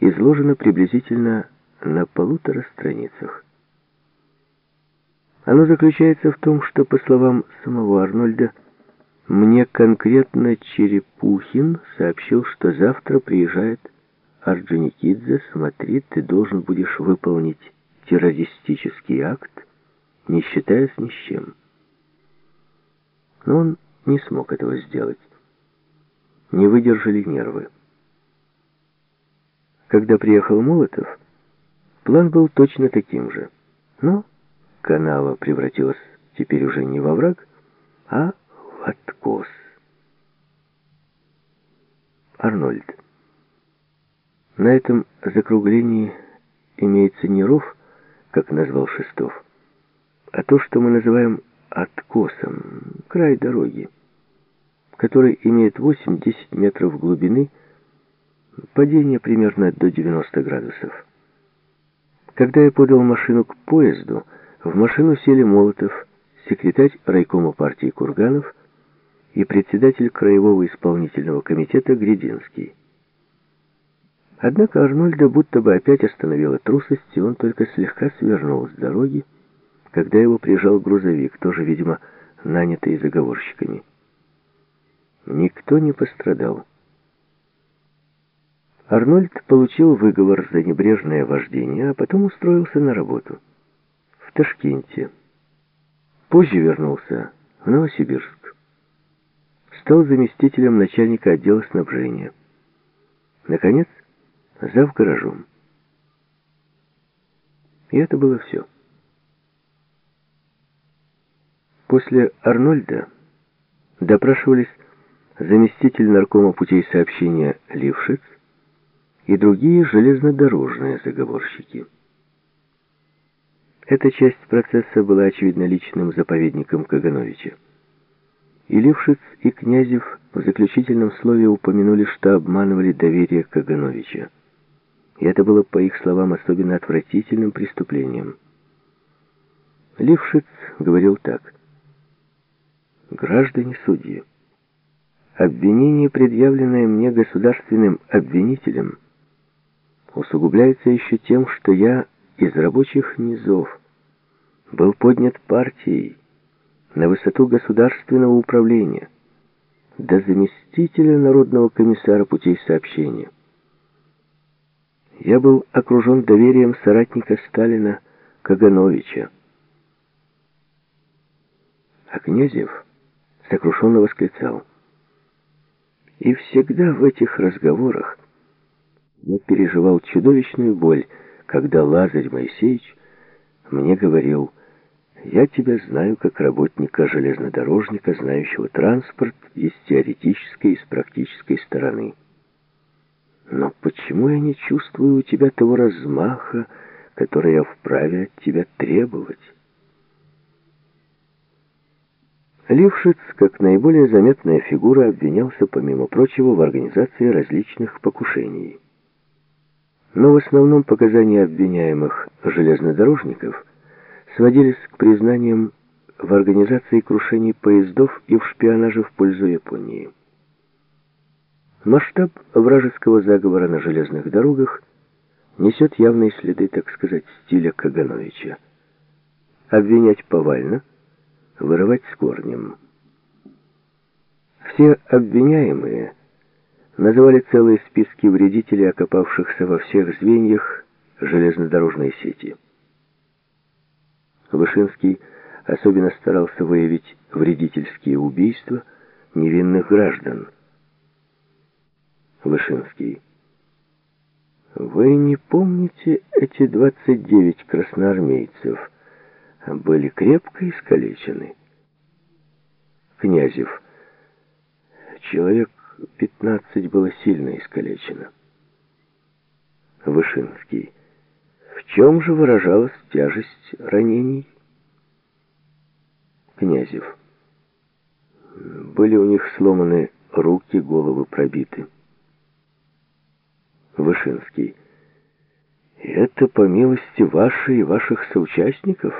изложено приблизительно на полутора страницах. Оно заключается в том, что, по словам самого Арнольда, мне конкретно Черепухин сообщил, что завтра приезжает Орджоникидзе, смотри, ты должен будешь выполнить террористический акт, не считаясь ни с чем. Но он не смог этого сделать. Не выдержали нервы. Когда приехал Молотов, план был точно таким же. Но канава превратилась теперь уже не во враг, а в откос. Арнольд. На этом закруглении имеется не ров, как назвал Шестов, а то, что мы называем откосом, край дороги, который имеет 8-10 метров глубины, падение примерно до 90 градусов. Когда я подал машину к поезду, в машину сели Молотов, секретарь райкома партии Курганов и председатель Краевого исполнительного комитета Гридинский. Однако Арнольда будто бы опять остановила трусость, и он только слегка свернул с дороги, когда его прижал грузовик, тоже, видимо, нанятый заговорщиками. Никто не пострадал. Арнольд получил выговор за небрежное вождение, а потом устроился на работу. В Ташкенте. Позже вернулся в Новосибирск. Стал заместителем начальника отдела снабжения. Наконец, зав гаражом. И это было все. После Арнольда допрашивались заместитель наркома путей сообщения Лившиц и другие железнодорожные заговорщики. Эта часть процесса была, очевидно, личным заповедником Кагановича. И Лившиц, и Князев в заключительном слове упомянули, что обманывали доверие Кагановича. И это было, по их словам, особенно отвратительным преступлением. Лившиц говорил так. «Граждане судьи, обвинение, предъявленное мне государственным обвинителем, усугубляется еще тем, что я из рабочих низов был поднят партией на высоту государственного управления, до заместителя Народного комиссара путей сообщения. Я был окружен доверием соратника Сталина Кагановича. А Князев сокрушенно восклицал. И всегда в этих разговорах я переживал чудовищную боль, когда Лазарь Моисеевич мне говорил, «Я тебя знаю как работника-железнодорожника, знающего транспорт и с теоретической, и с практической стороны». Но почему я не чувствую у тебя того размаха, который я вправе от тебя требовать? Лившиц, как наиболее заметная фигура, обвинялся, помимо прочего, в организации различных покушений. Но в основном показания обвиняемых железнодорожников сводились к признаниям в организации крушений поездов и в шпионаже в пользу Японии. Масштаб вражеского заговора на железных дорогах несет явные следы, так сказать, стиля Кагановича. Обвинять повально, вырывать с корнем. Все обвиняемые называли целые списки вредителей, окопавшихся во всех звеньях железнодорожной сети. Вышинский особенно старался выявить вредительские убийства невинных граждан – Вышинский. Вы не помните эти 29 красноармейцев? Были крепко искалечены. Князев. Человек 15 было сильно искалечено. Вышинский. В чем же выражалась тяжесть ранений? Князев. Были у них сломаны руки, головы пробиты. Вышинский. это по милости вашей и ваших соучастников?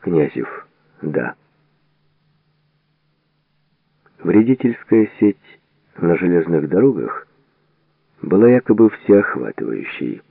Князев. Да. Вредительская сеть на железных дорогах была якобы всеохватывающей.